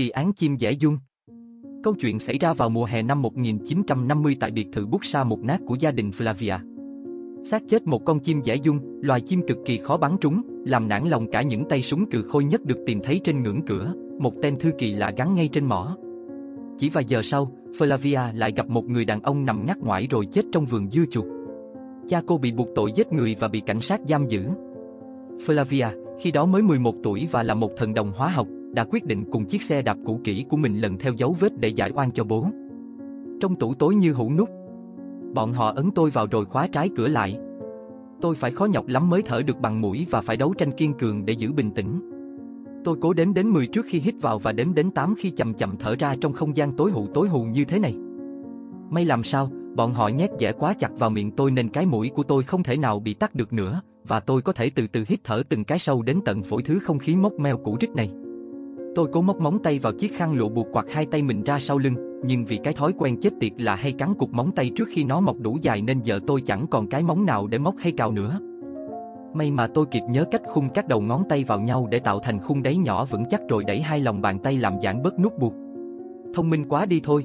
Kỳ án chim dẻ dung Câu chuyện xảy ra vào mùa hè năm 1950 tại biệt thự bút sa một nát của gia đình Flavia. Xác chết một con chim dẻ dung, loài chim cực kỳ khó bắn trúng, làm nản lòng cả những tay súng cừ khôi nhất được tìm thấy trên ngưỡng cửa, một tên thư kỳ lạ gắn ngay trên mỏ. Chỉ vài giờ sau, Flavia lại gặp một người đàn ông nằm ngắt ngoải rồi chết trong vườn dưa chuột. Cha cô bị buộc tội giết người và bị cảnh sát giam giữ. Flavia, khi đó mới 11 tuổi và là một thần đồng hóa học, đã quyết định cùng chiếc xe đạp cũ kỹ của mình lần theo dấu vết để giải oan cho bố. Trong tủ tối như hũ nút, bọn họ ấn tôi vào rồi khóa trái cửa lại. Tôi phải khó nhọc lắm mới thở được bằng mũi và phải đấu tranh kiên cường để giữ bình tĩnh. Tôi cố đếm đến 10 trước khi hít vào và đếm đến 8 khi chậm chậm thở ra trong không gian tối hụ tối hù như thế này. May làm sao, bọn họ nhét dẻ quá chặt vào miệng tôi nên cái mũi của tôi không thể nào bị tắt được nữa, và tôi có thể từ từ hít thở từng cái sâu đến tận phổi thứ không khí mốc meo cũ rích này. Tôi cố móc móng tay vào chiếc khăn lụa buộc quạt hai tay mình ra sau lưng, nhưng vì cái thói quen chết tiệt là hay cắn cục móng tay trước khi nó mọc đủ dài nên giờ tôi chẳng còn cái móng nào để móc hay cào nữa. May mà tôi kịp nhớ cách khung các đầu ngón tay vào nhau để tạo thành khung đáy nhỏ vững chắc rồi đẩy hai lòng bàn tay làm giãn bớt nút buộc. Thông minh quá đi thôi.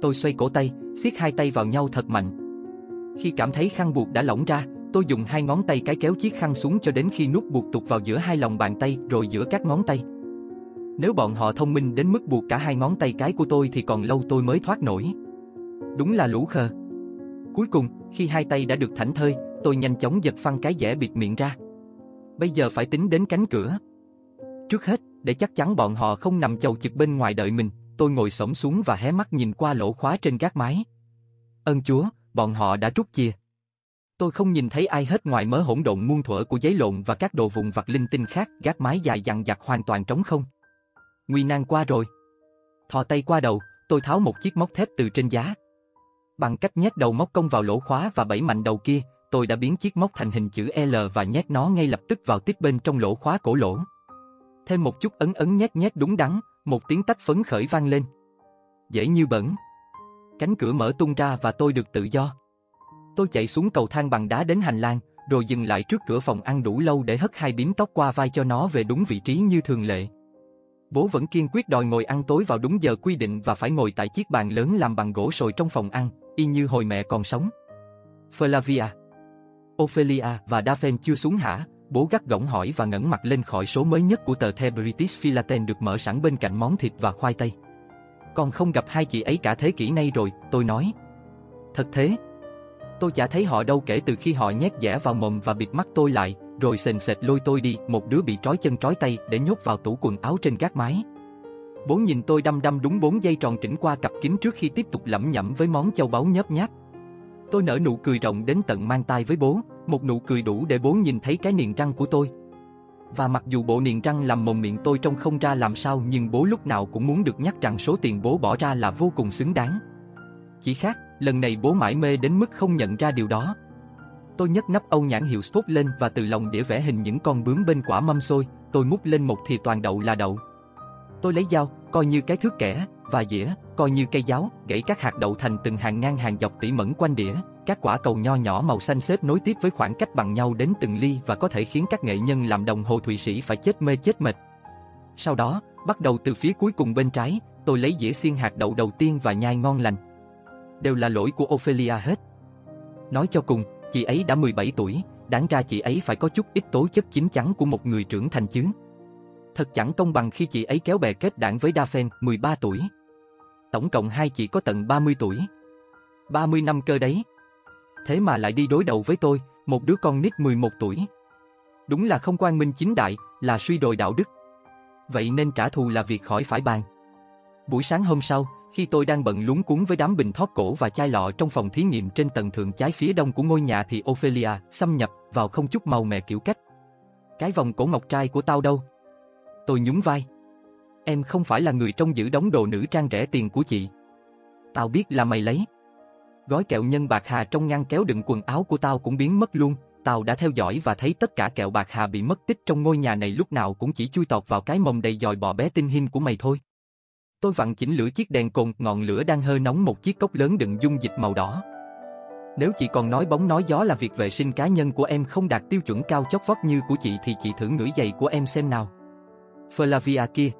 Tôi xoay cổ tay, siết hai tay vào nhau thật mạnh. Khi cảm thấy khăn buộc đã lỏng ra, tôi dùng hai ngón tay cái kéo chiếc khăn xuống cho đến khi nút buộc tụt vào giữa hai lòng bàn tay rồi giữa các ngón tay. Nếu bọn họ thông minh đến mức buộc cả hai ngón tay cái của tôi thì còn lâu tôi mới thoát nổi. Đúng là lũ khờ. Cuối cùng, khi hai tay đã được thảnh thơi, tôi nhanh chóng giật phăng cái dẻ bịt miệng ra. Bây giờ phải tính đến cánh cửa. Trước hết, để chắc chắn bọn họ không nằm chầu chực bên ngoài đợi mình, tôi ngồi xổm xuống và hé mắt nhìn qua lỗ khóa trên gác mái. Ơn Chúa, bọn họ đã rút chìa. Tôi không nhìn thấy ai hết ngoài mớ hỗn độn muôn thuở của giấy lộn và các đồ vụn vặt linh tinh khác, gác mái dài dằng dặc hoàn toàn trống không. Nguy nan qua rồi. Thò tay qua đầu, tôi tháo một chiếc móc thép từ trên giá. Bằng cách nhét đầu móc công vào lỗ khóa và bẫy mạnh đầu kia, tôi đã biến chiếc móc thành hình chữ L và nhét nó ngay lập tức vào tiếp bên trong lỗ khóa cổ lỗ. Thêm một chút ấn ấn nhét nhét đúng đắn, một tiếng tách phấn khởi vang lên. Dễ như bẩn. Cánh cửa mở tung ra và tôi được tự do. Tôi chạy xuống cầu thang bằng đá đến hành lang, rồi dừng lại trước cửa phòng ăn đủ lâu để hất hai bím tóc qua vai cho nó về đúng vị trí như thường lệ. Bố vẫn kiên quyết đòi ngồi ăn tối vào đúng giờ quy định và phải ngồi tại chiếc bàn lớn làm bằng gỗ sồi trong phòng ăn, y như hồi mẹ còn sống. Flavia, Ophelia và Daphne chưa xuống hả? Bố gắt gỏng hỏi và ngẩng mặt lên khỏi số mới nhất của tờ The British Philaten được mở sẵn bên cạnh món thịt và khoai tây. Con không gặp hai chị ấy cả thế kỷ nay rồi, tôi nói. Thật thế. Tôi chả thấy họ đâu kể từ khi họ nhét dẻ vào mồm và bịt mắt tôi lại, rồi sền sệt lôi tôi đi, một đứa bị trói chân trói tay để nhốt vào tủ quần áo trên gác mái. Bố nhìn tôi đăm đăm đúng bốn giây tròn chỉnh qua cặp kính trước khi tiếp tục lẩm nhẩm với món châu báu nhớp nháp. Tôi nở nụ cười rộng đến tận mang tai với bố, một nụ cười đủ để bố nhìn thấy cái niềng răng của tôi. Và mặc dù bộ niềng răng làm mồm miệng tôi trông không ra làm sao nhưng bố lúc nào cũng muốn được nhắc rằng số tiền bố bỏ ra là vô cùng xứng đáng. Chỉ khác, lần này bố mãi mê đến mức không nhận ra điều đó. Tôi nhấc nắp âu nhãn hiệu Spot lên và từ lòng đĩa vẽ hình những con bướm bên quả mâm xôi, tôi múc lên một thìa toàn đậu là đậu. Tôi lấy dao, coi như cái thước kẻ, và dĩa, coi như cây giáo, gãy các hạt đậu thành từng hàng ngang hàng dọc tỉ mẩn quanh đĩa, các quả cầu nho nhỏ màu xanh xếp nối tiếp với khoảng cách bằng nhau đến từng ly và có thể khiến các nghệ nhân làm đồng hồ Thụy Sĩ phải chết mê chết mệt. Sau đó, bắt đầu từ phía cuối cùng bên trái, tôi lấy dĩa xiên hạt đậu đầu tiên và nhai ngon lành. Đều là lỗi của Ophelia hết. Nói cho cùng, chị ấy đã 17 tuổi, đáng ra chị ấy phải có chút ít tố chất chín chắn của một người trưởng thành chứ. Thật chẳng công bằng khi chị ấy kéo bè kết đảng với Daphne, 13 tuổi. Tổng cộng hai chị có tận 30 tuổi. 30 năm cơ đấy. Thế mà lại đi đối đầu với tôi, một đứa con nít 11 tuổi. Đúng là không quan minh chính đại, là suy đồi đạo đức. Vậy nên trả thù là việc khỏi phải bàn. Buổi sáng hôm sau, khi tôi đang bận lúng cuốn với đám bình thoát cổ và chai lọ trong phòng thí nghiệm trên tầng thượng trái phía đông của ngôi nhà thì Ophelia xâm nhập vào không chút màu mè kiểu cách. Cái vòng cổ ngọc trai của tao đâu? Tôi nhún vai. Em không phải là người trông giữ đống đồ nữ trang rẻ tiền của chị. Tao biết là mày lấy. Gói kẹo nhân bạc hà trong ngăn kéo đựng quần áo của tao cũng biến mất luôn. Tao đã theo dõi và thấy tất cả kẹo bạc hà bị mất tích trong ngôi nhà này lúc nào cũng chỉ chui tọt vào cái mông đầy dòi bò bé tinh hin của mày thôi. Tôi vặn chỉnh lửa chiếc đèn cồn, ngọn lửa đang hơi nóng một chiếc cốc lớn đựng dung dịch màu đỏ. Nếu chị còn nói bóng nói gió là việc vệ sinh cá nhân của em không đạt tiêu chuẩn cao chót vót như của chị thì chị thử ngửi giày của em xem nào. Flavia kia.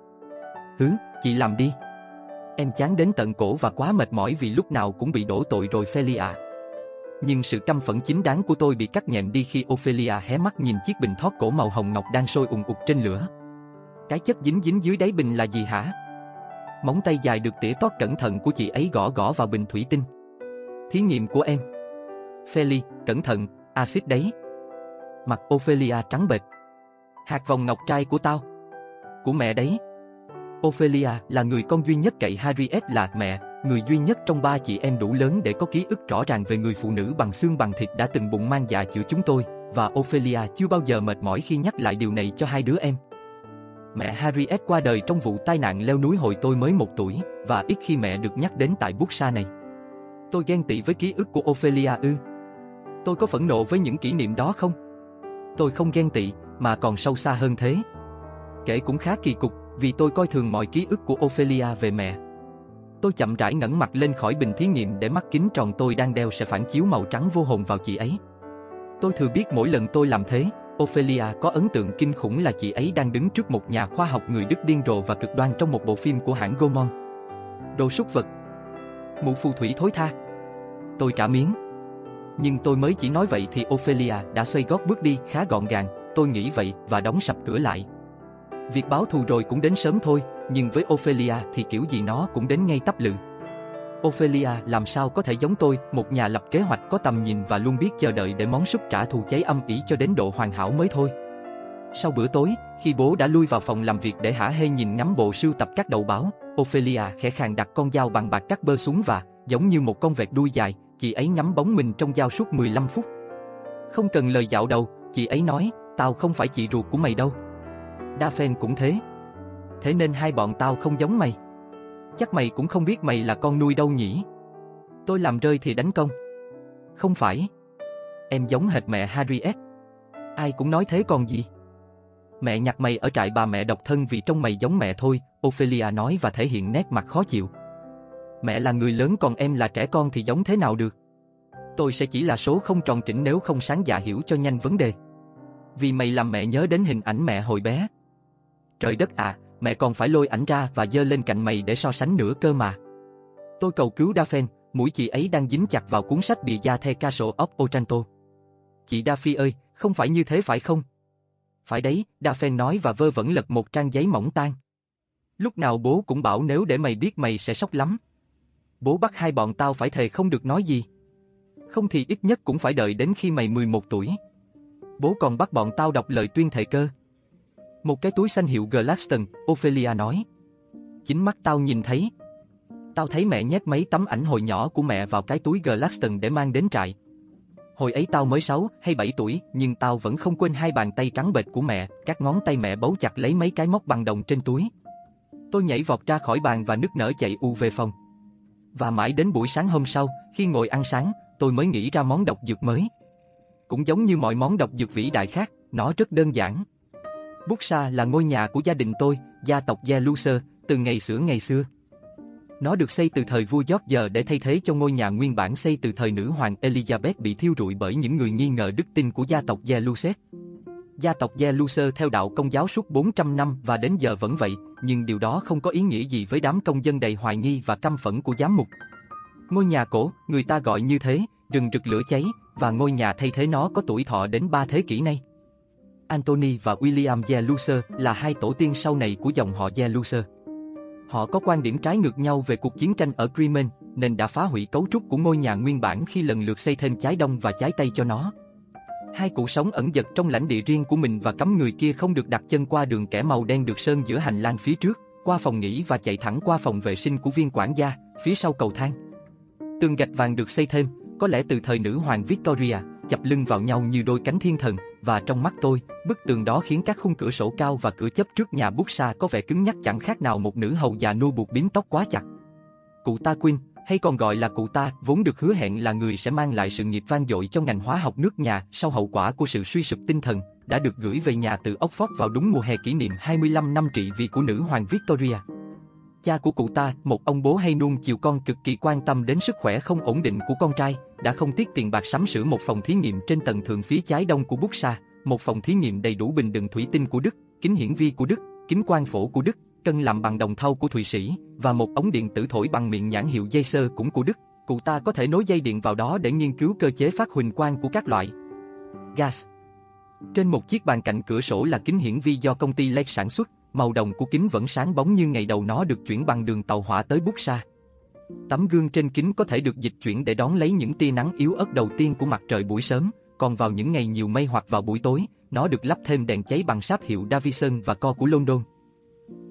Hứ, chị làm đi. Em chán đến tận cổ và quá mệt mỏi vì lúc nào cũng bị đổ tội rồi Ophelia. Nhưng sự căm phẫn chính đáng của tôi bị cắt nhẹm đi khi Ophelia hé mắt nhìn chiếc bình thoát cổ màu hồng ngọc đang sôi ùng ục trên lửa. Cái chất dính dính dưới đáy bình là gì hả? Móng tay dài được tỉa tót cẩn thận của chị ấy gõ gõ vào bình thủy tinh. Thí nghiệm của em. Feli, cẩn thận, axit đấy. Mặt Ophelia trắng bệch. Hạt vòng ngọc trai của tao. Của mẹ đấy. Ophelia là người con duy nhất cậy Harriet là mẹ, người duy nhất trong ba chị em đủ lớn để có ký ức rõ ràng về người phụ nữ bằng xương bằng thịt đã từng bụng mang dạ chữa chúng tôi, và Ophelia chưa bao giờ mệt mỏi khi nhắc lại điều này cho hai đứa em. Mẹ Harriet qua đời trong vụ tai nạn leo núi hồi tôi mới một tuổi, và ít khi mẹ được nhắc đến tại bút sa này. Tôi ghen tị với ký ức của Ophelia ư. Tôi có phẫn nộ với những kỷ niệm đó không? Tôi không ghen tị, mà còn sâu xa hơn thế. Kể cũng khá kỳ cục, vì tôi coi thường mọi ký ức của Ophelia về mẹ. Tôi chậm rãi ngẩng mặt lên khỏi bình thí nghiệm để mắt kính tròn tôi đang đeo sẽ phản chiếu màu trắng vô hồn vào chị ấy. Tôi thừa biết mỗi lần tôi làm thế, Ophelia có ấn tượng kinh khủng là chị ấy đang đứng trước một nhà khoa học người Đức điên rồ và cực đoan trong một bộ phim của hãng Gaumont. Đồ súc vật. Mụ phù thủy thối tha. Tôi trả miếng. Nhưng tôi mới chỉ nói vậy thì Ophelia đã xoay gót bước đi khá gọn gàng, tôi nghĩ vậy và đóng sập cửa lại. Việc báo thù rồi cũng đến sớm thôi, nhưng với Ophelia thì kiểu gì nó cũng đến ngay tấp lự. Ophelia làm sao có thể giống tôi, một nhà lập kế hoạch có tầm nhìn và luôn biết chờ đợi để món súp trả thù cháy âm ỉ cho đến độ hoàn hảo mới thôi. Sau bữa tối, khi bố đã lui vào phòng làm việc để hả hê nhìn ngắm bộ sưu tập các đầu báo, Ophelia khẽ khàng đặt con dao bằng bạc cắt bơ xuống và, giống như một con vẹt đuôi dài, chị ấy ngắm bóng mình trong dao suốt 15 phút. Không cần lời dạo đầu, chị ấy nói, tao không phải chị ruột của mày đâu. Daphne cũng thế. Thế nên hai bọn tao không giống mày. Chắc mày cũng không biết mày là con nuôi đâu nhỉ? Tôi làm rơi thì đánh công. Không phải. Em giống hệt mẹ Harriet. Ai cũng nói thế còn gì. Mẹ nhặt mày ở trại bà mẹ độc thân vì trông mày giống mẹ thôi, Ophelia nói và thể hiện nét mặt khó chịu. Mẹ là người lớn còn em là trẻ con thì giống thế nào được? Tôi sẽ chỉ là số không tròn trĩnh nếu không sáng dạ hiểu cho nhanh vấn đề. Vì mày làm mẹ nhớ đến hình ảnh mẹ hồi bé. Trời đất à, mẹ còn phải lôi ảnh ra và dơ lên cạnh mày để so sánh nữa cơ mà. Tôi cầu cứu Daphne, mũi chị ấy đang dính chặt vào cuốn sách bìa da The Castle of Otranto. Chị Daphne ơi, không phải như thế phải không? Phải đấy, Daphne nói và vơ vẩn lật một trang giấy mỏng tan. Lúc nào bố cũng bảo nếu để mày biết mày sẽ sốc lắm. Bố bắt hai bọn tao phải thề không được nói gì. Không thì ít nhất cũng phải đợi đến khi mày 11 tuổi. Bố còn bắt bọn tao đọc lời tuyên thệ cơ. Một cái túi xanh hiệu Gladstone, Ophelia nói. Chính mắt tao nhìn thấy. Tao thấy mẹ nhét mấy tấm ảnh hồi nhỏ của mẹ vào cái túi Gladstone để mang đến trại. Hồi ấy tao mới 6 hay 7 tuổi, nhưng tao vẫn không quên hai bàn tay trắng bệch của mẹ, các ngón tay mẹ bấu chặt lấy mấy cái móc bằng đồng trên túi. Tôi nhảy vọt ra khỏi bàn và nức nở chạy u về phòng. Và mãi đến buổi sáng hôm sau, khi ngồi ăn sáng, tôi mới nghĩ ra món độc dược mới. Cũng giống như mọi món độc dược vĩ đại khác, nó rất đơn giản. Buxa là ngôi nhà của gia đình tôi, gia tộc Jeluser, từ ngày xưa ngày xưa. Nó được xây từ thời vua George để thay thế cho ngôi nhà nguyên bản xây từ thời nữ hoàng Elizabeth bị thiêu rụi bởi những người nghi ngờ đức tin của gia tộc Jeluset. Gia tộc Jeluser theo đạo công giáo suốt 400 năm và đến giờ vẫn vậy, nhưng điều đó không có ý nghĩa gì với đám công dân đầy hoài nghi và căm phẫn của giám mục. Ngôi nhà cổ, người ta gọi như thế, rừng rực lửa cháy, và ngôi nhà thay thế nó có tuổi thọ đến 3 thế kỷ nay. Anthony và William Jeluser là hai tổ tiên sau này của dòng họ Jeluser. Họ có quan điểm trái ngược nhau về cuộc chiến tranh ở Crimea, nên đã phá hủy cấu trúc của ngôi nhà nguyên bản khi lần lượt xây thêm trái đông và trái tây cho nó. Hai cụ sống ẩn giật trong lãnh địa riêng của mình và cấm người kia không được đặt chân qua đường kẻ màu đen được sơn giữa hành lang phía trước, qua phòng nghỉ và chạy thẳng qua phòng vệ sinh của viên quản gia, phía sau cầu thang. Tường gạch vàng được xây thêm, có lẽ từ thời nữ hoàng Victoria, chập lưng vào nhau như đôi cánh thiên thần, và trong mắt tôi, bức tường đó khiến các khung cửa sổ cao và cửa chấp trước nhà bút xa có vẻ cứng nhắc chẳng khác nào một nữ hầu già nô buộc bím tóc quá chặt. Cụ ta Quynh, hay còn gọi là cụ ta, vốn được hứa hẹn là người sẽ mang lại sự nghiệp vang dội cho ngành hóa học nước nhà sau hậu quả của sự suy sụp tinh thần, đã được gửi về nhà từ Oxford vào đúng mùa hè kỷ niệm 25 năm trị vì của nữ hoàng Victoria. Cha của cụ ta, một ông bố hay nuông chiều con cực kỳ quan tâm đến sức khỏe không ổn định của con trai, đã không tiếc tiền bạc sắm sửa một phòng thí nghiệm trên tầng thượng phía trái đông của bút sa, một phòng thí nghiệm đầy đủ bình đựng thủy tinh của Đức, kính hiển vi của Đức, kính quang phổ của Đức, cân làm bằng đồng thau của Thụy Sĩ, và một ống điện tử thổi bằng miệng nhãn hiệu dây sơ cũng của Đức. Cụ ta có thể nối dây điện vào đó để nghiên cứu cơ chế phát huỳnh quang của các loại gas. Trên một chiếc bàn cạnh cửa sổ là kính hiển vi do công ty Lake sản xuất, màu đồng của kính vẫn sáng bóng như ngày đầu nó được chuyển bằng đường tàu hỏa tới bút xa. Tấm gương trên kính có thể được dịch chuyển để đón lấy những tia nắng yếu ớt đầu tiên của mặt trời buổi sớm, còn vào những ngày nhiều mây hoặc vào buổi tối, nó được lắp thêm đèn cháy bằng sáp hiệu Davison và co của London.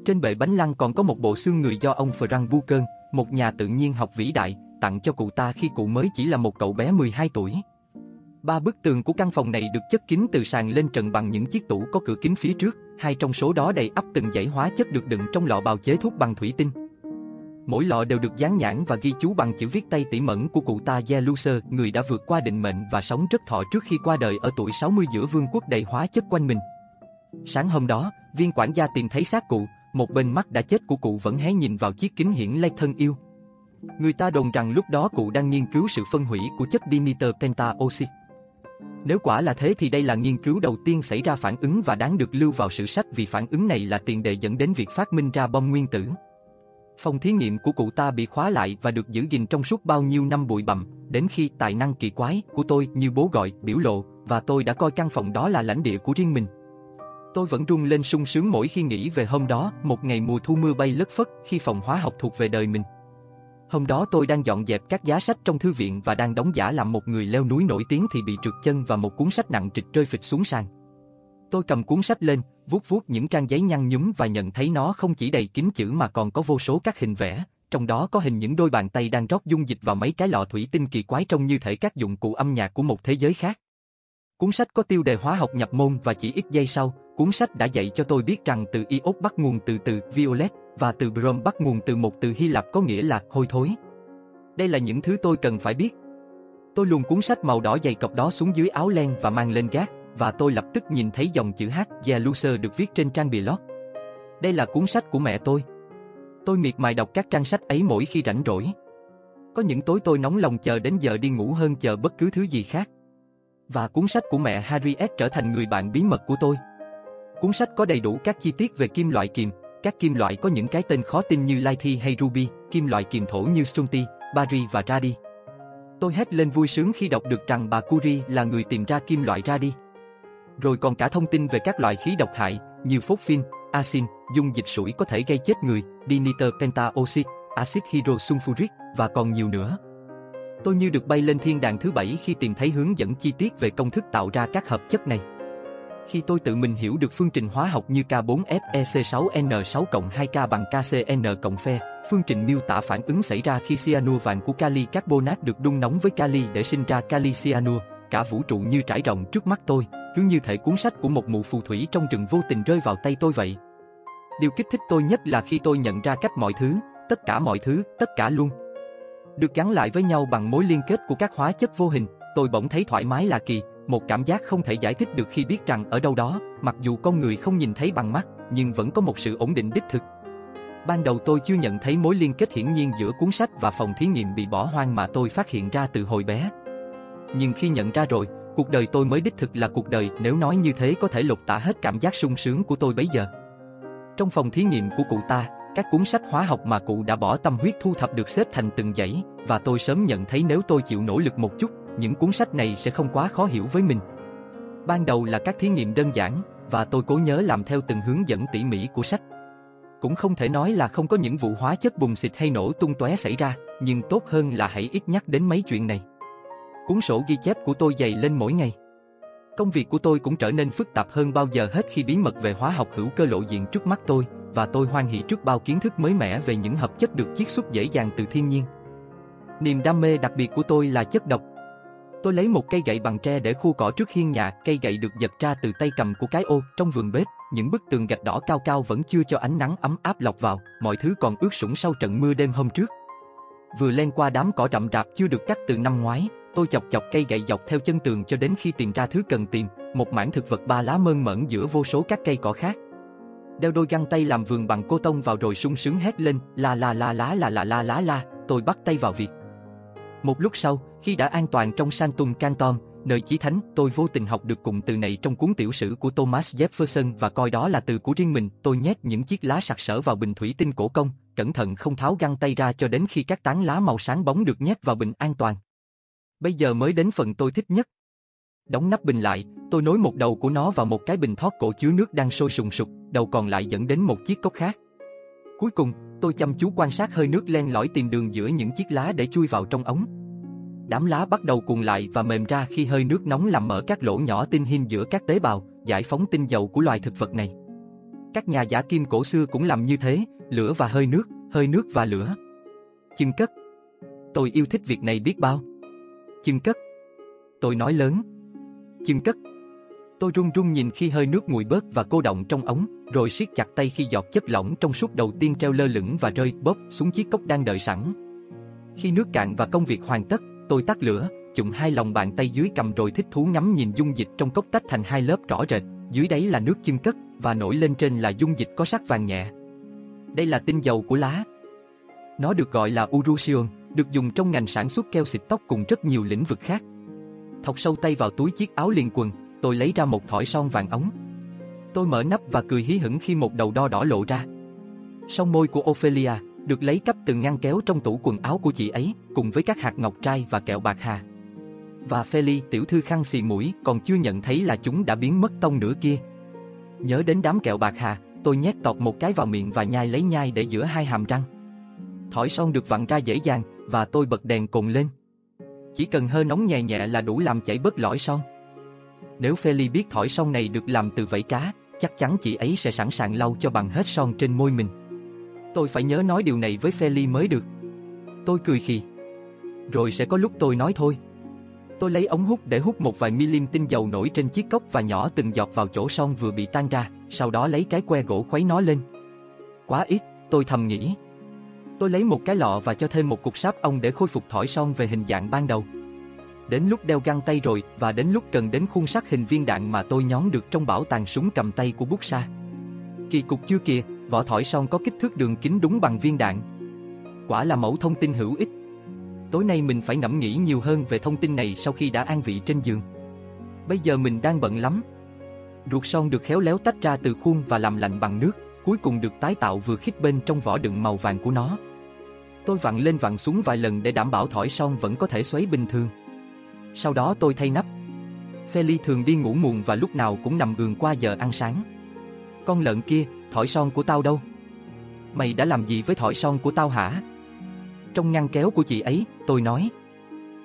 Trên bệ bánh lăng còn có một bộ xương người do ông Frank Buchan, một nhà tự nhiên học vĩ đại, tặng cho cụ ta khi cụ mới chỉ là một cậu bé 12 tuổi. Ba bức tường của căn phòng này được chất kín từ sàn lên trần bằng những chiếc tủ có cửa kính phía trước, hai trong số đó đầy ắp từng dãy hóa chất được đựng trong lọ bào chế thuốc bằng thủy tinh. Mỗi lọ đều được dán nhãn và ghi chú bằng chữ viết tay tỉ mẩn của cụ ta Yeluser, người đã vượt qua định mệnh và sống rất thọ trước khi qua đời ở tuổi 60 giữa vương quốc đầy hóa chất quanh mình. Sáng hôm đó, viên quản gia tìm thấy xác cụ, một bên mắt đã chết của cụ vẫn hé nhìn vào chiếc kính hiển lay thân yêu. Người ta đồn rằng lúc đó cụ đang nghiên cứu sự phân hủy của chất diniter pentaoxide. Nếu quả là thế thì đây là nghiên cứu đầu tiên xảy ra phản ứng và đáng được lưu vào sử sách vì phản ứng này là tiền đề dẫn đến việc phát minh ra bom nguyên tử. Phòng thí nghiệm của cụ ta bị khóa lại và được giữ gìn trong suốt bao nhiêu năm bụi bặm, đến khi tài năng kỳ quái của tôi như bố gọi, biểu lộ, và tôi đã coi căn phòng đó là lãnh địa của riêng mình. Tôi vẫn rung lên sung sướng mỗi khi nghĩ về hôm đó, một ngày mùa thu mưa bay lất phất khi phòng hóa học thuộc về đời mình. Hôm đó tôi đang dọn dẹp các giá sách trong thư viện và đang đóng giả làm một người leo núi nổi tiếng thì bị trượt chân và một cuốn sách nặng trịch rơi phịch xuống sàn. Tôi cầm cuốn sách lên, vuốt vuốt những trang giấy nhăn nhúm và nhận thấy nó không chỉ đầy kín chữ mà còn có vô số các hình vẽ, trong đó có hình những đôi bàn tay đang rót dung dịch vào mấy cái lọ thủy tinh kỳ quái trông như thể các dụng cụ âm nhạc của một thế giới khác. Cuốn sách có tiêu đề hóa học nhập môn và chỉ ít giây sau, cuốn sách đã dạy cho tôi biết rằng từ iốt bắt nguồn từ từ violet và từ brom bắt nguồn từ một từ Hy Lạp có nghĩa là hôi thối. Đây là những thứ tôi cần phải biết. Tôi luồn cuốn sách màu đỏ dày cọc đó xuống dưới áo len và mang lên gác, và tôi lập tức nhìn thấy dòng chữ H Jerusalem được viết trên trang bìa lót. Đây là cuốn sách của mẹ tôi. Tôi miệt mài đọc các trang sách ấy mỗi khi rảnh rỗi. Có những tối tôi nóng lòng chờ đến giờ đi ngủ hơn chờ bất cứ thứ gì khác. Và cuốn sách của mẹ Harriet trở thành người bạn bí mật của tôi. Cuốn sách có đầy đủ các chi tiết về kim loại kiềm, các kim loại có những cái tên khó tin như Lithi hay Ruby, kim loại kiềm thổ như Stronti, Bari và Radi. Tôi hét lên vui sướng khi đọc được rằng bà Curie là người tìm ra kim loại Radi. Rồi còn cả thông tin về các loại khí độc hại như phosphine, axin, dung dịch sủi có thể gây chết người, diniter pentaoxide, axit hydrosulfuric và còn nhiều nữa. Tôi như được bay lên thiên đàng thứ bảy khi tìm thấy hướng dẫn chi tiết về công thức tạo ra các hợp chất này. Khi tôi tự mình hiểu được phương trình hóa học như K4FeC6N6 2K bằng KCN cộng Fe, phương trình miêu tả phản ứng xảy ra khi cyanua vàng của kali carbonat được đun nóng với kali để sinh ra kali cyanua, cả vũ trụ như trải rộng trước mắt tôi, cứ như thể cuốn sách của một mụ phù thủy trong rừng vô tình rơi vào tay tôi vậy. Điều kích thích tôi nhất là khi tôi nhận ra cách mọi thứ, tất cả mọi thứ, tất cả luôn, được gắn lại với nhau bằng mối liên kết của các hóa chất vô hình, tôi bỗng thấy thoải mái là kỳ, một cảm giác không thể giải thích được khi biết rằng ở đâu đó, mặc dù con người không nhìn thấy bằng mắt, nhưng vẫn có một sự ổn định đích thực. Ban đầu tôi chưa nhận thấy mối liên kết hiển nhiên giữa cuốn sách và phòng thí nghiệm bị bỏ hoang mà tôi phát hiện ra từ hồi bé. Nhưng khi nhận ra rồi, cuộc đời tôi mới đích thực là cuộc đời nếu nói như thế có thể lột tả hết cảm giác sung sướng của tôi bấy giờ. Trong phòng thí nghiệm của cụ ta, các cuốn sách hóa học mà cụ đã bỏ tâm huyết thu thập được xếp thành từng dãy, và tôi sớm nhận thấy nếu tôi chịu nỗ lực một chút, những cuốn sách này sẽ không quá khó hiểu với mình. Ban đầu là các thí nghiệm đơn giản, và tôi cố nhớ làm theo từng hướng dẫn tỉ mỉ của sách. Cũng không thể nói là không có những vụ hóa chất bùng xịt hay nổ tung tóe xảy ra, nhưng tốt hơn là hãy ít nhắc đến mấy chuyện này. Cuốn sổ ghi chép của tôi dày lên mỗi ngày. Công việc của tôi cũng trở nên phức tạp hơn bao giờ hết khi bí mật về hóa học hữu cơ lộ diện trước mắt tôi, và tôi hoan hỷ trước bao kiến thức mới mẻ về những hợp chất được chiết xuất dễ dàng từ thiên nhiên. Niềm đam mê đặc biệt của tôi là chất độc. Tôi lấy một cây gậy bằng tre để khu cỏ trước hiên nhà, cây gậy được giật ra từ tay cầm của cái ô trong vườn bếp, những bức tường gạch đỏ cao cao vẫn chưa cho ánh nắng ấm áp lọc vào, mọi thứ còn ướt sũng sau trận mưa đêm hôm trước. Vừa len qua đám cỏ rậm rạp chưa được cắt từ năm ngoái, tôi chọc chọc cây gậy dọc theo chân tường cho đến khi tìm ra thứ cần tìm, một mảng thực vật ba lá mơn mởn giữa vô số các cây cỏ khác đeo đôi găng tay làm vườn bằng cô tông vào rồi sung sướng hét lên, la la la lá la la la lá la, tôi bắt tay vào việc. Một lúc sau, khi đã an toàn trong Santum Canton, Nơi chí thánh, tôi vô tình học được cụm từ này trong cuốn tiểu sử của Thomas Jefferson và coi đó là từ của riêng mình. Tôi nhét những chiếc lá sặc sỡ vào bình thủy tinh cổ công, cẩn thận không tháo găng tay ra cho đến khi các tán lá màu sáng bóng được nhét vào bình an toàn. Bây giờ mới đến phần tôi thích nhất. Đóng nắp bình lại, tôi nối một đầu của nó vào một cái bình thoát cổ chứa nước đang sôi sùng sục, đầu còn lại dẫn đến một chiếc cốc khác. Cuối cùng, tôi chăm chú quan sát hơi nước len lỏi tìm đường giữa những chiếc lá để chui vào trong ống. Đám lá bắt đầu cuộn lại và mềm ra khi hơi nước nóng làm mở các lỗ nhỏ tinh hin giữa các tế bào, giải phóng tinh dầu của loài thực vật này. Các nhà giả kim cổ xưa cũng làm như thế, lửa và hơi nước, hơi nước và lửa. Chưng cất. Tôi yêu thích việc này biết bao. Chưng cất. Tôi nói lớn. Chưng cất. Tôi run run nhìn khi hơi nước nguội bớt và cô động trong ống, rồi siết chặt tay khi giọt chất lỏng trong suốt đầu tiên treo lơ lửng và rơi bóp xuống chiếc cốc đang đợi sẵn. Khi nước cạn và công việc hoàn tất, tôi tắt lửa, chụm hai lòng bàn tay dưới cầm rồi thích thú ngắm nhìn dung dịch trong cốc tách thành hai lớp rõ rệt, dưới đáy là nước chưng cất và nổi lên trên là dung dịch có sắc vàng nhẹ. Đây là tinh dầu của lá. Nó được gọi là urushion, được dùng trong ngành sản xuất keo xịt tóc cùng rất nhiều lĩnh vực khác. Thọc sâu tay vào túi chiếc áo liền quần, tôi lấy ra một thỏi son vàng ống. Tôi mở nắp và cười hí hửng khi một đầu đo đỏ lộ ra. Song môi của Ophelia được lấy cắp từ ngăn kéo trong tủ quần áo của chị ấy, cùng với các hạt ngọc trai và kẹo bạc hà. Và Feli tiểu thư khăn xì mũi còn chưa nhận thấy là chúng đã biến mất tông nữa kia. Nhớ đến đám kẹo bạc hà, tôi nhét tọt một cái vào miệng và nhai lấy nhai để giữa hai hàm răng. Thỏi son được vặn ra dễ dàng và tôi bật đèn cồn lên. Chỉ cần hơi nóng nhẹ nhẹ là đủ làm chảy bớt lõi son. Nếu Feli biết thỏi son này được làm từ vảy cá, chắc chắn chị ấy sẽ sẵn sàng lau cho bằng hết son trên môi mình. Tôi phải nhớ nói điều này với Feli mới được. Tôi cười khì. Rồi sẽ có lúc tôi nói thôi. Tôi lấy ống hút để hút một vài milim tinh dầu nổi trên chiếc cốc và nhỏ từng giọt vào chỗ son vừa bị tan ra, sau đó lấy cái que gỗ khuấy nó lên. Quá ít, tôi thầm nghĩ. Tôi lấy một cái lọ và cho thêm một cục sáp ong để khôi phục thỏi son về hình dạng ban đầu. Đến lúc đeo găng tay rồi và đến lúc cần đến khuôn sắt hình viên đạn mà tôi nhón được trong bảo tàng súng cầm tay của bút sa. Kỳ cục chưa kìa, vỏ thỏi son có kích thước đường kính đúng bằng viên đạn. Quả là mẫu thông tin hữu ích. Tối nay mình phải ngẫm nghĩ nhiều hơn về thông tin này sau khi đã an vị trên giường. Bây giờ mình đang bận lắm. Ruột son được khéo léo tách ra từ khuôn và làm lạnh bằng nước, cuối cùng được tái tạo vừa khít bên trong vỏ đựng màu vàng của nó. Tôi vặn lên vặn xuống vài lần để đảm bảo thỏi son vẫn có thể xoáy bình thường. Sau đó tôi thay nắp. Feli thường đi ngủ muộn và lúc nào cũng nằm gường qua giờ ăn sáng. Con lợn kia, thỏi son của tao đâu? Mày đã làm gì với thỏi son của tao hả? Trong ngăn kéo của chị ấy, tôi nói.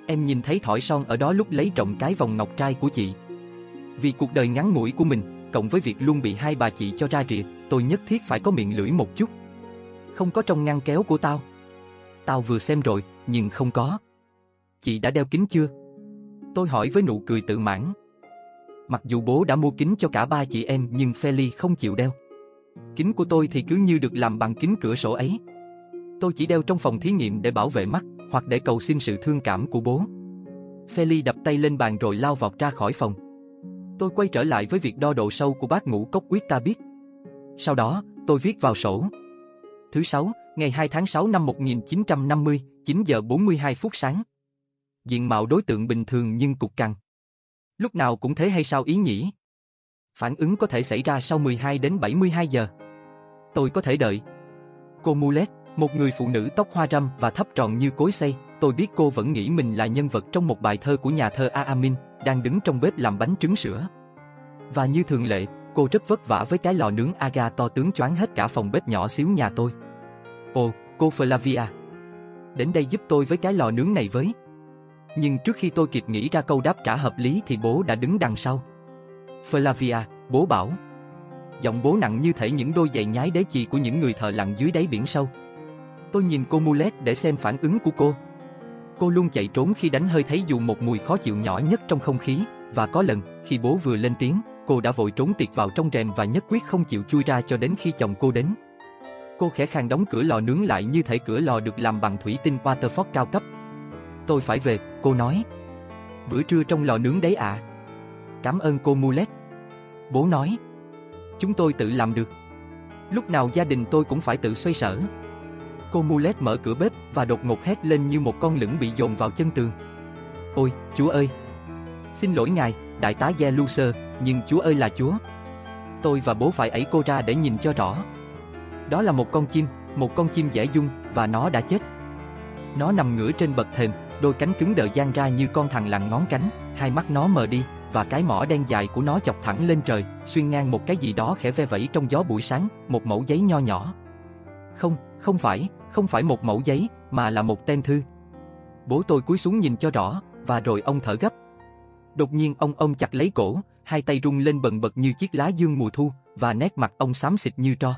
Em nhìn thấy thỏi son ở đó lúc lấy trộm cái vòng ngọc trai của chị. Vì cuộc đời ngắn ngủi của mình, cộng với việc luôn bị hai bà chị cho ra rìa, tôi nhất thiết phải có miệng lưỡi một chút. Không có trong ngăn kéo của tao. Tao vừa xem rồi, nhưng không có. Chị đã đeo kính chưa? Tôi hỏi với nụ cười tự mãn. Mặc dù bố đã mua kính cho cả ba chị em nhưng Feli không chịu đeo. Kính của tôi thì cứ như được làm bằng kính cửa sổ ấy. Tôi chỉ đeo trong phòng thí nghiệm để bảo vệ mắt, hoặc để cầu xin sự thương cảm của bố. Feli đập tay lên bàn rồi lao vọt ra khỏi phòng. Tôi quay trở lại với việc đo độ sâu của bát ngũ cốc quyết ta biết. Sau đó, tôi viết vào sổ. Thứ sáu, ngày 2 tháng 6 năm 1950, 9 giờ 42 phút sáng. Diện mạo đối tượng bình thường nhưng cục cằn. Lúc nào cũng thế hay sao ý nhỉ? Phản ứng có thể xảy ra sau 12 đến 72 giờ. Tôi có thể đợi. Cô Mulet, một người phụ nữ tóc hoa râm và thấp tròn như cối xay, tôi biết cô vẫn nghĩ mình là nhân vật trong một bài thơ của nhà thơ amin, đang đứng trong bếp làm bánh trứng sữa. Và như thường lệ, cô rất vất vả với cái lò nướng aga to tướng choáng hết cả phòng bếp nhỏ xíu nhà tôi. Ồ, cô Flavia. Đến đây giúp tôi với cái lò nướng này với. Nhưng trước khi tôi kịp nghĩ ra câu đáp trả hợp lý thì bố đã đứng đằng sau. Flavia, bố bảo. Giọng bố nặng như thể những đôi giày nhái đế chì của những người thợ lặn dưới đáy biển sâu. Tôi nhìn cô Mulet để xem phản ứng của cô. Cô luôn chạy trốn khi đánh hơi thấy dù một mùi khó chịu nhỏ nhất trong không khí, và có lần, khi bố vừa lên tiếng, cô đã vội trốn tiệt vào trong rèm và nhất quyết không chịu chui ra cho đến khi chồng cô đến. Cô khẽ khàng đóng cửa lò nướng lại như thể cửa lò được làm bằng thủy tinh Waterford cao cấp. Tôi phải về, cô nói. Bữa trưa trong lò nướng đấy ạ. À. Cảm ơn cô Mulet. Bố nói. Chúng tôi tự làm được. Lúc nào gia đình tôi cũng phải tự xoay sở. Cô Mulet mở cửa bếp và đột ngột hét lên như một con lửng bị dồn vào chân tường. Ôi, chúa ơi! Xin lỗi ngài, đại tá Gia Lucer, nhưng chúa ơi là chúa. Tôi và bố phải ấy cô ra để nhìn cho rõ. Đó là một con chim, một con chim dễ dung, và nó đã chết. Nó nằm ngửa trên bậc thềm, đôi cánh cứng đờ dang ra như con thằn lằn ngón cánh, hai mắt nó mờ đi, và cái mỏ đen dài của nó chọc thẳng lên trời, xuyên ngang một cái gì đó khẽ ve vẫy trong gió buổi sáng, một mẫu giấy nho nhỏ. Không, không phải, không phải một mẫu giấy, mà là một tem thư. Bố tôi cúi xuống nhìn cho rõ, và rồi ông thở gấp. Đột nhiên ông ông chặt lấy cổ, hai tay rung lên bần bật như chiếc lá dương mùa thu, và nét mặt ông xám xịt như tro.